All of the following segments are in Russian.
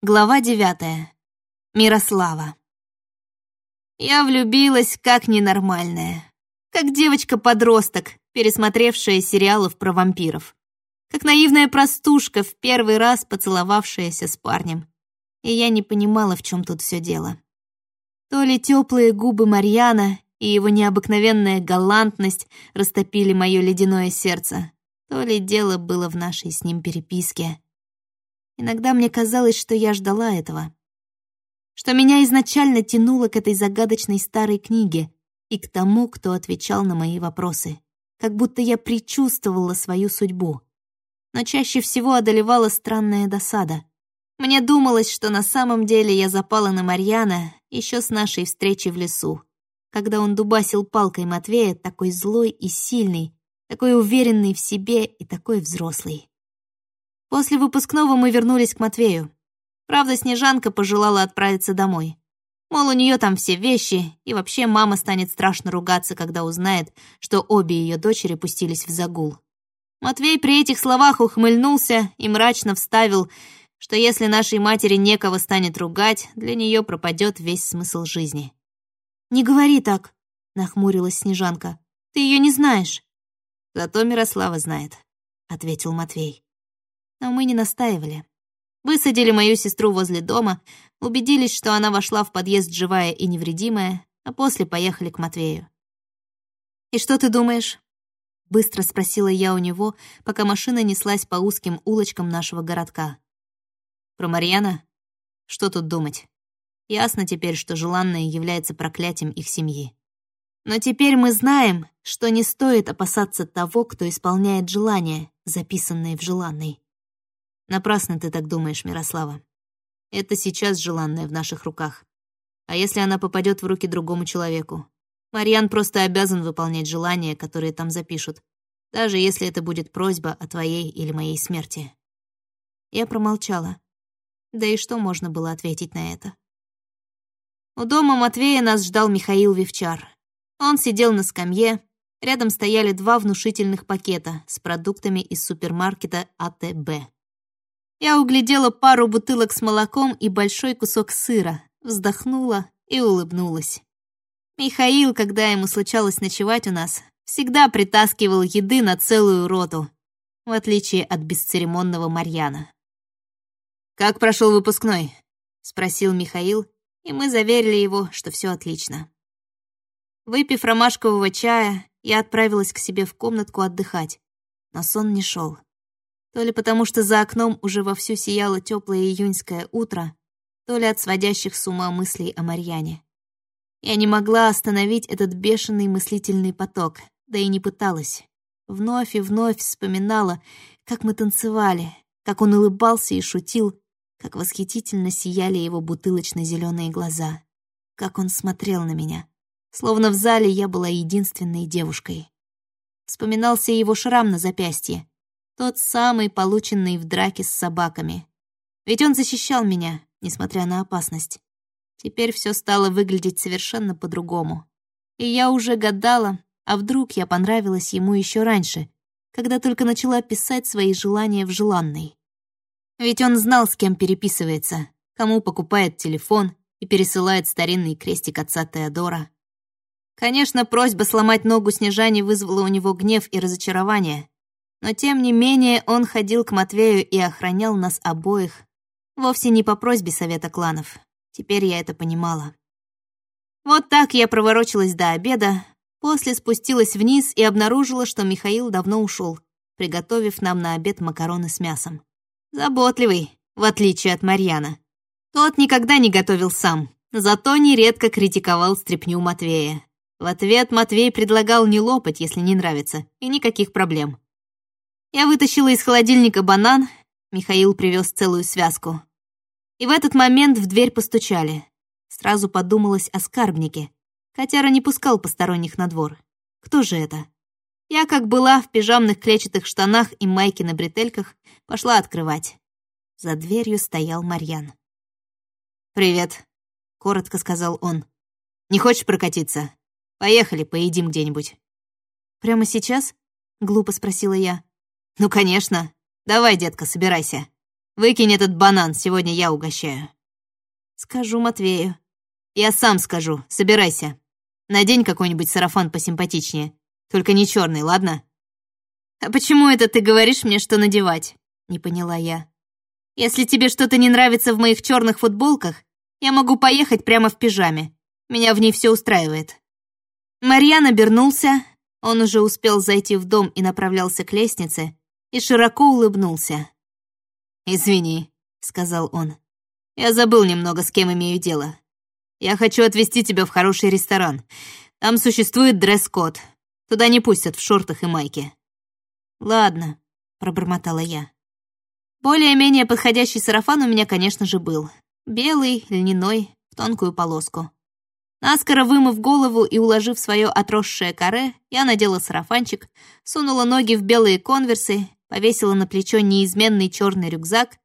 Глава девятая. Мирослава. Я влюбилась как ненормальная. Как девочка-подросток, пересмотревшая сериалов про вампиров. Как наивная простушка, в первый раз поцеловавшаяся с парнем. И я не понимала, в чем тут все дело. То ли теплые губы Марьяна и его необыкновенная галантность растопили мое ледяное сердце, то ли дело было в нашей с ним переписке. Иногда мне казалось, что я ждала этого. Что меня изначально тянуло к этой загадочной старой книге и к тому, кто отвечал на мои вопросы. Как будто я предчувствовала свою судьбу. Но чаще всего одолевала странная досада. Мне думалось, что на самом деле я запала на Марьяна еще с нашей встречи в лесу, когда он дубасил палкой Матвея, такой злой и сильный, такой уверенный в себе и такой взрослый. После выпускного мы вернулись к Матвею. Правда, Снежанка пожелала отправиться домой. Мол, у нее там все вещи, и вообще мама станет страшно ругаться, когда узнает, что обе ее дочери пустились в загул. Матвей при этих словах ухмыльнулся и мрачно вставил, что если нашей матери некого станет ругать, для нее пропадет весь смысл жизни. «Не говори так», — нахмурилась Снежанка. «Ты ее не знаешь». «Зато Мирослава знает», — ответил Матвей но мы не настаивали. Высадили мою сестру возле дома, убедились, что она вошла в подъезд живая и невредимая, а после поехали к Матвею. «И что ты думаешь?» — быстро спросила я у него, пока машина неслась по узким улочкам нашего городка. «Про Марьяна? Что тут думать? Ясно теперь, что желанное является проклятием их семьи. Но теперь мы знаем, что не стоит опасаться того, кто исполняет желания, записанные в желанной. Напрасно ты так думаешь, Мирослава. Это сейчас желанное в наших руках. А если она попадет в руки другому человеку? Марьян просто обязан выполнять желания, которые там запишут, даже если это будет просьба о твоей или моей смерти. Я промолчала. Да и что можно было ответить на это? У дома Матвея нас ждал Михаил Вивчар. Он сидел на скамье, рядом стояли два внушительных пакета с продуктами из супермаркета АТБ. Я углядела пару бутылок с молоком и большой кусок сыра, вздохнула и улыбнулась. Михаил, когда ему случалось ночевать у нас, всегда притаскивал еды на целую роту, в отличие от бесцеремонного Марьяна. «Как прошел выпускной?» — спросил Михаил, и мы заверили его, что все отлично. Выпив ромашкового чая, я отправилась к себе в комнатку отдыхать, но сон не шел. То ли потому, что за окном уже вовсю сияло теплое июньское утро, то ли от сводящих с ума мыслей о Марьяне. Я не могла остановить этот бешеный мыслительный поток, да и не пыталась. Вновь и вновь вспоминала, как мы танцевали, как он улыбался и шутил, как восхитительно сияли его бутылочно-зеленые глаза, как он смотрел на меня, словно в зале я была единственной девушкой. Вспоминался его шрам на запястье, тот самый, полученный в драке с собаками. Ведь он защищал меня, несмотря на опасность. Теперь все стало выглядеть совершенно по-другому. И я уже гадала, а вдруг я понравилась ему еще раньше, когда только начала писать свои желания в желанной. Ведь он знал, с кем переписывается, кому покупает телефон и пересылает старинный крестик отца Теодора. Конечно, просьба сломать ногу Снежане вызвала у него гнев и разочарование, но тем не менее он ходил к Матвею и охранял нас обоих. Вовсе не по просьбе совета кланов. Теперь я это понимала. Вот так я проворочилась до обеда, после спустилась вниз и обнаружила, что Михаил давно ушел, приготовив нам на обед макароны с мясом. Заботливый, в отличие от Марьяна. Тот никогда не готовил сам, зато нередко критиковал стряпню Матвея. В ответ Матвей предлагал не лопать, если не нравится, и никаких проблем. Я вытащила из холодильника банан, Михаил привез целую связку. И в этот момент в дверь постучали. Сразу подумалось о скарбнике. Котяра не пускал посторонних на двор. Кто же это? Я, как была, в пижамных клетчатых штанах и майке на бретельках, пошла открывать. За дверью стоял Марьян. «Привет», — коротко сказал он. «Не хочешь прокатиться? Поехали, поедим где-нибудь». «Прямо сейчас?» — глупо спросила я. «Ну, конечно. Давай, детка, собирайся. Выкинь этот банан, сегодня я угощаю». «Скажу Матвею». «Я сам скажу, собирайся. Надень какой-нибудь сарафан посимпатичнее. Только не черный, ладно?» «А почему это ты говоришь мне, что надевать?» — не поняла я. «Если тебе что-то не нравится в моих черных футболках, я могу поехать прямо в пижаме. Меня в ней все устраивает». Марьян обернулся, он уже успел зайти в дом и направлялся к лестнице, и широко улыбнулся. «Извини», — сказал он. «Я забыл немного, с кем имею дело. Я хочу отвезти тебя в хороший ресторан. Там существует дресс-код. Туда не пустят в шортах и майке». «Ладно», — пробормотала я. Более-менее подходящий сарафан у меня, конечно же, был. Белый, льняной, в тонкую полоску. Наскоро вымыв голову и уложив свое отросшее каре, я надела сарафанчик, сунула ноги в белые конверсы, повесила на плечо неизменный черный рюкзак.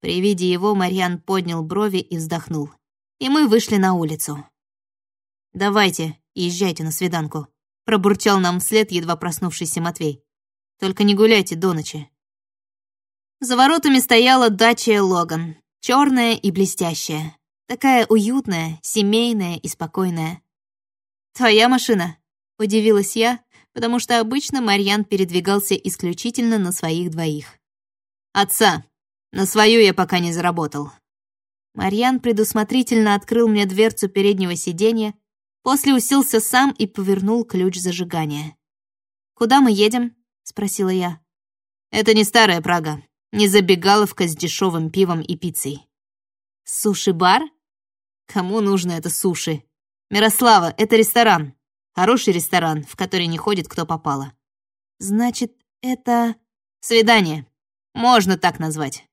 При виде его Марьян поднял брови и вздохнул. И мы вышли на улицу. «Давайте, езжайте на свиданку», — пробурчал нам вслед едва проснувшийся Матвей. «Только не гуляйте до ночи». За воротами стояла дача Логан, черная и блестящая. Такая уютная, семейная и спокойная. «Твоя машина?» — удивилась я, потому что обычно Марьян передвигался исключительно на своих двоих. «Отца! На свою я пока не заработал». Марьян предусмотрительно открыл мне дверцу переднего сиденья, после уселся сам и повернул ключ зажигания. «Куда мы едем?» — спросила я. «Это не старая Прага, не забегаловка с дешевым пивом и пиццей». «Суши-бар?» Кому нужно это суши? Мирослава, это ресторан. Хороший ресторан, в который не ходит кто попало. Значит, это... Свидание. Можно так назвать.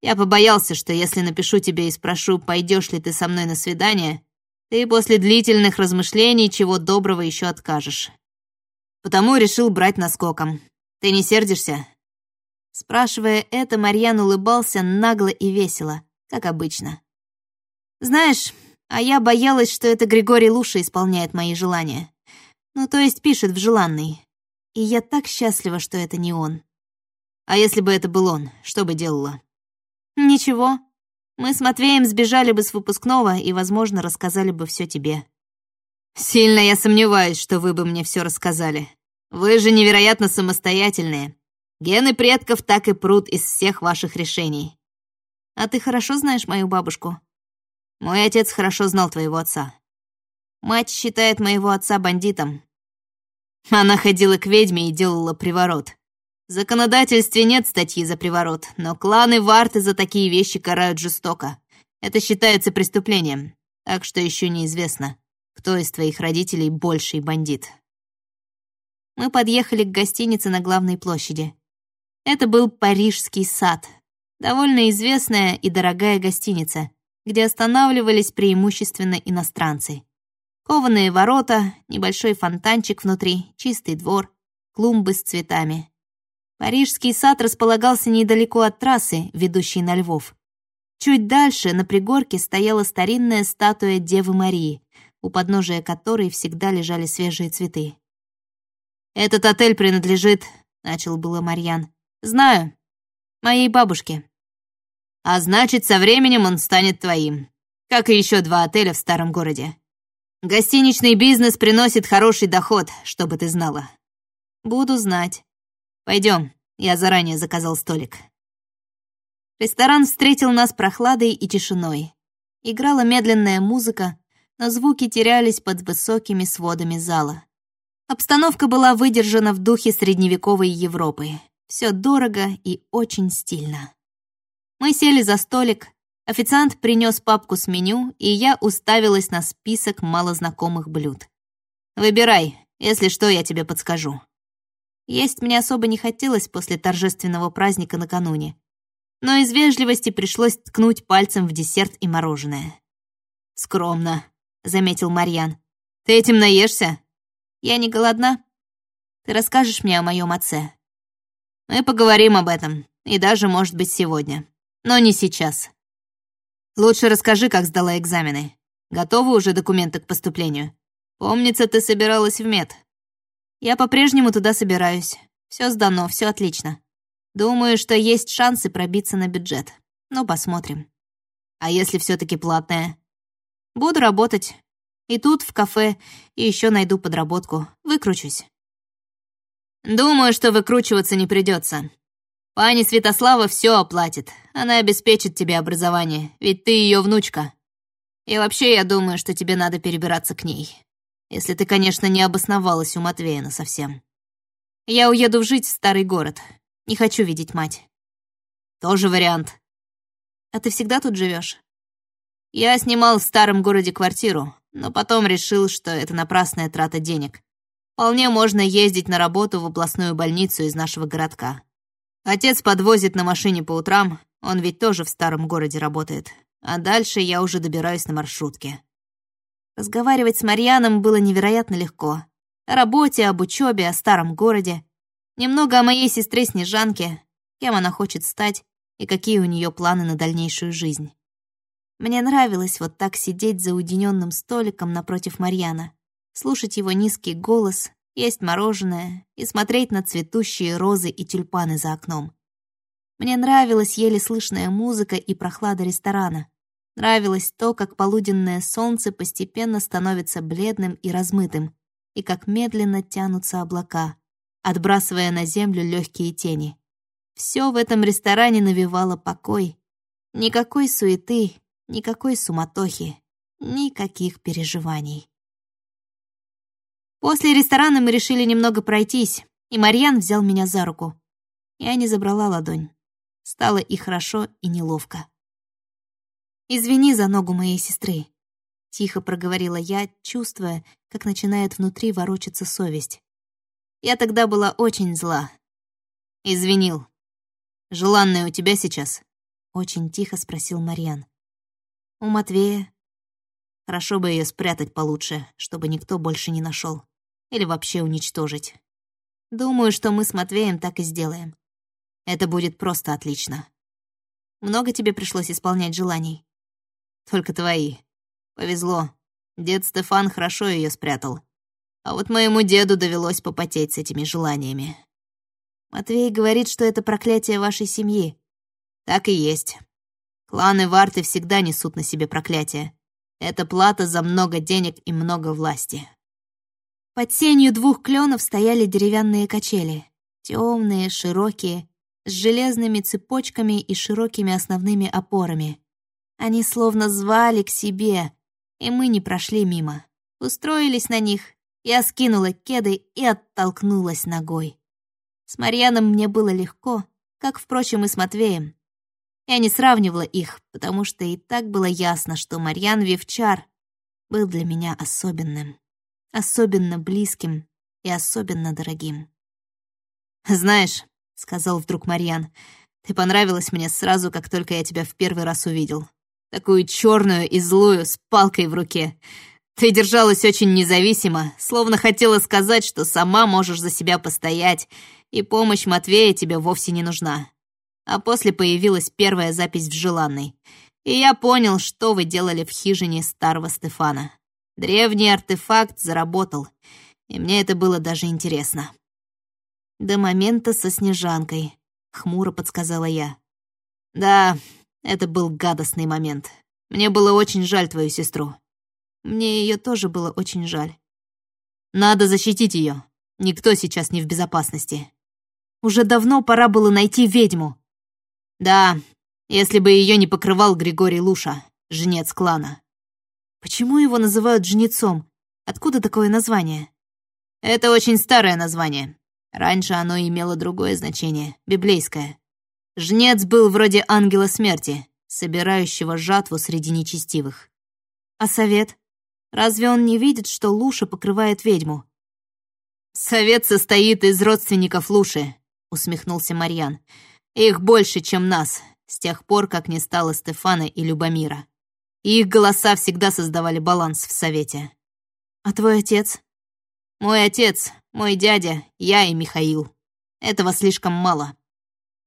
Я побоялся, что если напишу тебе и спрошу, пойдешь ли ты со мной на свидание, ты после длительных размышлений чего доброго еще откажешь. Потому решил брать наскоком. Ты не сердишься?» Спрашивая это, Марьян улыбался нагло и весело, как обычно. Знаешь, а я боялась, что это Григорий Луша исполняет мои желания. Ну, то есть пишет в желанный. И я так счастлива, что это не он. А если бы это был он, что бы делала? Ничего. Мы с Матвеем сбежали бы с выпускного и, возможно, рассказали бы все тебе. Сильно я сомневаюсь, что вы бы мне все рассказали. Вы же невероятно самостоятельные. Гены предков так и прут из всех ваших решений. А ты хорошо знаешь мою бабушку? Мой отец хорошо знал твоего отца. Мать считает моего отца бандитом. Она ходила к ведьме и делала приворот. В законодательстве нет статьи за приворот, но кланы Варты за такие вещи карают жестоко. Это считается преступлением, так что еще неизвестно, кто из твоих родителей больший бандит. Мы подъехали к гостинице на главной площади. Это был Парижский сад, довольно известная и дорогая гостиница, где останавливались преимущественно иностранцы. Кованые ворота, небольшой фонтанчик внутри, чистый двор, клумбы с цветами. Парижский сад располагался недалеко от трассы, ведущей на Львов. Чуть дальше, на пригорке, стояла старинная статуя Девы Марии, у подножия которой всегда лежали свежие цветы. «Этот отель принадлежит...» — начал было Марьян. «Знаю. Моей бабушке. А значит, со временем он станет твоим. Как и еще два отеля в старом городе. Гостиничный бизнес приносит хороший доход, чтобы ты знала. Буду знать. Пойдем, я заранее заказал столик. Ресторан встретил нас прохладой и тишиной. Играла медленная музыка, но звуки терялись под высокими сводами зала. Обстановка была выдержана в духе средневековой Европы. Все дорого и очень стильно. Мы сели за столик, официант принес папку с меню, и я уставилась на список малознакомых блюд. «Выбирай, если что, я тебе подскажу». Есть мне особо не хотелось после торжественного праздника накануне, но из вежливости пришлось ткнуть пальцем в десерт и мороженое. «Скромно», — заметил Марьян. «Ты этим наешься?» «Я не голодна. Ты расскажешь мне о моем отце?» «Мы поговорим об этом, и даже, может быть, сегодня». Но не сейчас. Лучше расскажи, как сдала экзамены. Готовы уже документы к поступлению? Помнится, ты собиралась в мед. Я по-прежнему туда собираюсь. Все сдано, все отлично. Думаю, что есть шансы пробиться на бюджет. Ну, посмотрим. А если все таки платная? Буду работать. И тут, в кафе, и еще найду подработку. Выкручусь. Думаю, что выкручиваться не придется. Пани Святослава все оплатит. Она обеспечит тебе образование, ведь ты ее внучка. И вообще, я думаю, что тебе надо перебираться к ней. Если ты, конечно, не обосновалась у Матвея совсем. Я уеду жить в старый город. Не хочу видеть мать. Тоже вариант. А ты всегда тут живешь? Я снимал в старом городе квартиру, но потом решил, что это напрасная трата денег. Вполне можно ездить на работу в областную больницу из нашего городка. Отец подвозит на машине по утрам, он ведь тоже в старом городе работает а дальше я уже добираюсь на маршрутке. Разговаривать с Марьяном было невероятно легко. О работе, об учебе, о старом городе. Немного о моей сестре Снежанке, кем она хочет стать и какие у нее планы на дальнейшую жизнь. Мне нравилось вот так сидеть за уединенным столиком напротив Марьяна, слушать его низкий голос, есть мороженое и смотреть на цветущие розы и тюльпаны за окном. Мне нравилась еле слышная музыка и прохлада ресторана. Нравилось то, как полуденное солнце постепенно становится бледным и размытым, и как медленно тянутся облака, отбрасывая на землю легкие тени. Все в этом ресторане навевало покой. Никакой суеты, никакой суматохи, никаких переживаний. После ресторана мы решили немного пройтись, и Марьян взял меня за руку. Я не забрала ладонь. Стало и хорошо, и неловко. «Извини за ногу моей сестры», — тихо проговорила я, чувствуя, как начинает внутри ворочаться совесть. Я тогда была очень зла. «Извинил. Желанная у тебя сейчас?» — очень тихо спросил Марьян. «У Матвея. Хорошо бы ее спрятать получше, чтобы никто больше не нашел, Или вообще уничтожить. Думаю, что мы с Матвеем так и сделаем. Это будет просто отлично. Много тебе пришлось исполнять желаний?» Только твои. Повезло. Дед Стефан хорошо ее спрятал. А вот моему деду довелось попотеть с этими желаниями. Матвей говорит, что это проклятие вашей семьи. Так и есть. Кланы Варты всегда несут на себе проклятие. Это плата за много денег и много власти. Под сенью двух кленов стояли деревянные качели. Темные, широкие, с железными цепочками и широкими основными опорами. Они словно звали к себе, и мы не прошли мимо. Устроились на них, я скинула кеды и оттолкнулась ногой. С Марьяном мне было легко, как, впрочем, и с Матвеем. Я не сравнивала их, потому что и так было ясно, что Марьян Вивчар был для меня особенным, особенно близким и особенно дорогим. «Знаешь», — сказал вдруг Марьян, — «ты понравилась мне сразу, как только я тебя в первый раз увидел такую черную и злую, с палкой в руке. Ты держалась очень независимо, словно хотела сказать, что сама можешь за себя постоять, и помощь Матвея тебе вовсе не нужна. А после появилась первая запись в желанной. И я понял, что вы делали в хижине старого Стефана. Древний артефакт заработал, и мне это было даже интересно. До момента со Снежанкой, хмуро подсказала я. Да, это был гадостный момент. Мне было очень жаль твою сестру. Мне ее тоже было очень жаль. Надо защитить ее. Никто сейчас не в безопасности. Уже давно пора было найти ведьму. Да, если бы ее не покрывал Григорий Луша, жнец клана. Почему его называют жнецом? Откуда такое название? Это очень старое название. Раньше оно имело другое значение, библейское. Жнец был вроде ангела смерти, собирающего жатву среди нечестивых. А совет? Разве он не видит, что Луша покрывает ведьму? «Совет состоит из родственников Луши», — усмехнулся Марьян. «Их больше, чем нас, с тех пор, как не стало Стефана и Любомира. И их голоса всегда создавали баланс в Совете». «А твой отец?» «Мой отец, мой дядя, я и Михаил. Этого слишком мало».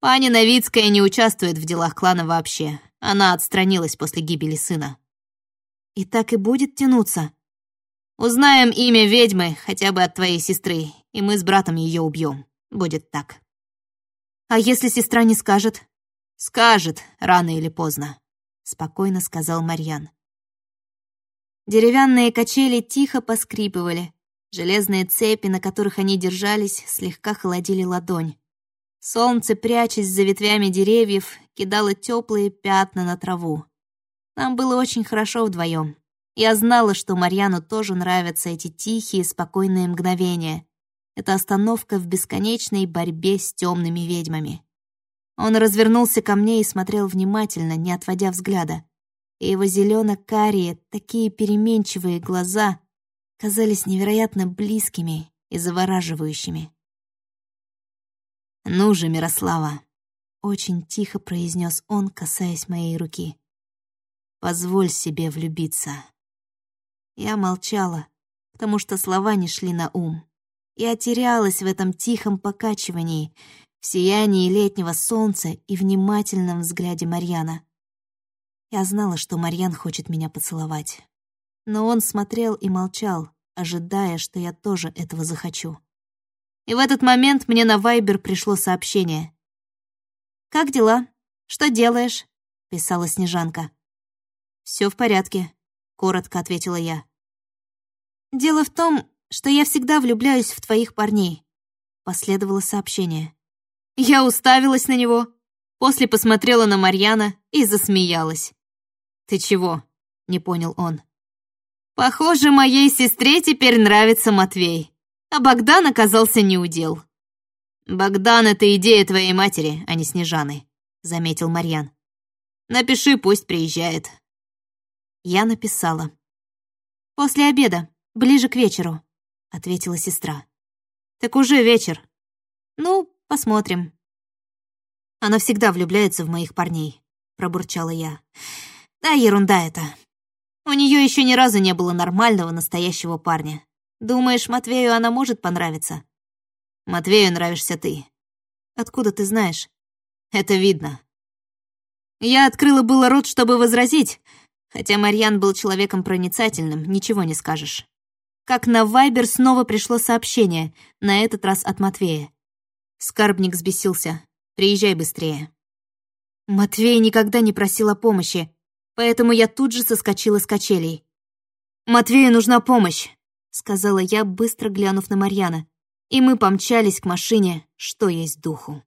Пани Новицкая не участвует в делах клана вообще. Она отстранилась после гибели сына. И так и будет тянуться. Узнаем имя ведьмы хотя бы от твоей сестры, и мы с братом ее убьем. Будет так. А если сестра не скажет? Скажет, рано или поздно», — спокойно сказал Марьян. Деревянные качели тихо поскрипывали. Железные цепи, на которых они держались, слегка холодили ладонь. Солнце, прячась за ветвями деревьев, кидало теплые пятна на траву. Нам было очень хорошо вдвоем. Я знала, что Марьяну тоже нравятся эти тихие, спокойные мгновения. Это остановка в бесконечной борьбе с темными ведьмами. Он развернулся ко мне и смотрел внимательно, не отводя взгляда и его зелено-карие, такие переменчивые глаза казались невероятно близкими и завораживающими. «Ну же, Мирослава!» — очень тихо произнес он, касаясь моей руки. «Позволь себе влюбиться». Я молчала, потому что слова не шли на ум. Я терялась в этом тихом покачивании, в сиянии летнего солнца и внимательном взгляде Марьяна. Я знала, что Марьян хочет меня поцеловать. Но он смотрел и молчал, ожидая, что я тоже этого захочу. И в этот момент мне на Вайбер пришло сообщение. «Как дела? Что делаешь?» — писала Снежанка. «Все в порядке», — коротко ответила я. «Дело в том, что я всегда влюбляюсь в твоих парней», — последовало сообщение. Я уставилась на него, после посмотрела на Марьяна и засмеялась. «Ты чего?» — не понял он. «Похоже, моей сестре теперь нравится Матвей, а Богдан оказался неудел». «Богдан — это идея твоей матери, а не Снежаны», — заметил Марьян. «Напиши, пусть приезжает». Я написала. «После обеда, ближе к вечеру», — ответила сестра. «Так уже вечер. Ну, посмотрим». Она всегда влюбляется в моих парней, пробурчала я. Да, ерунда это. У нее еще ни разу не было нормального настоящего парня. Думаешь, Матвею она может понравиться? Матвею нравишься ты. Откуда ты знаешь? Это видно. Я открыла было рот, чтобы возразить, хотя Марьян был человеком проницательным, ничего не скажешь. Как на Вайбер снова пришло сообщение, на этот раз от Матвея. Скарбник взбесился. «Приезжай быстрее». Матвей никогда не просил о помощи, поэтому я тут же соскочила с качелей. «Матвею нужна помощь», — сказала я, быстро глянув на Марьяна, и мы помчались к машине, что есть духу.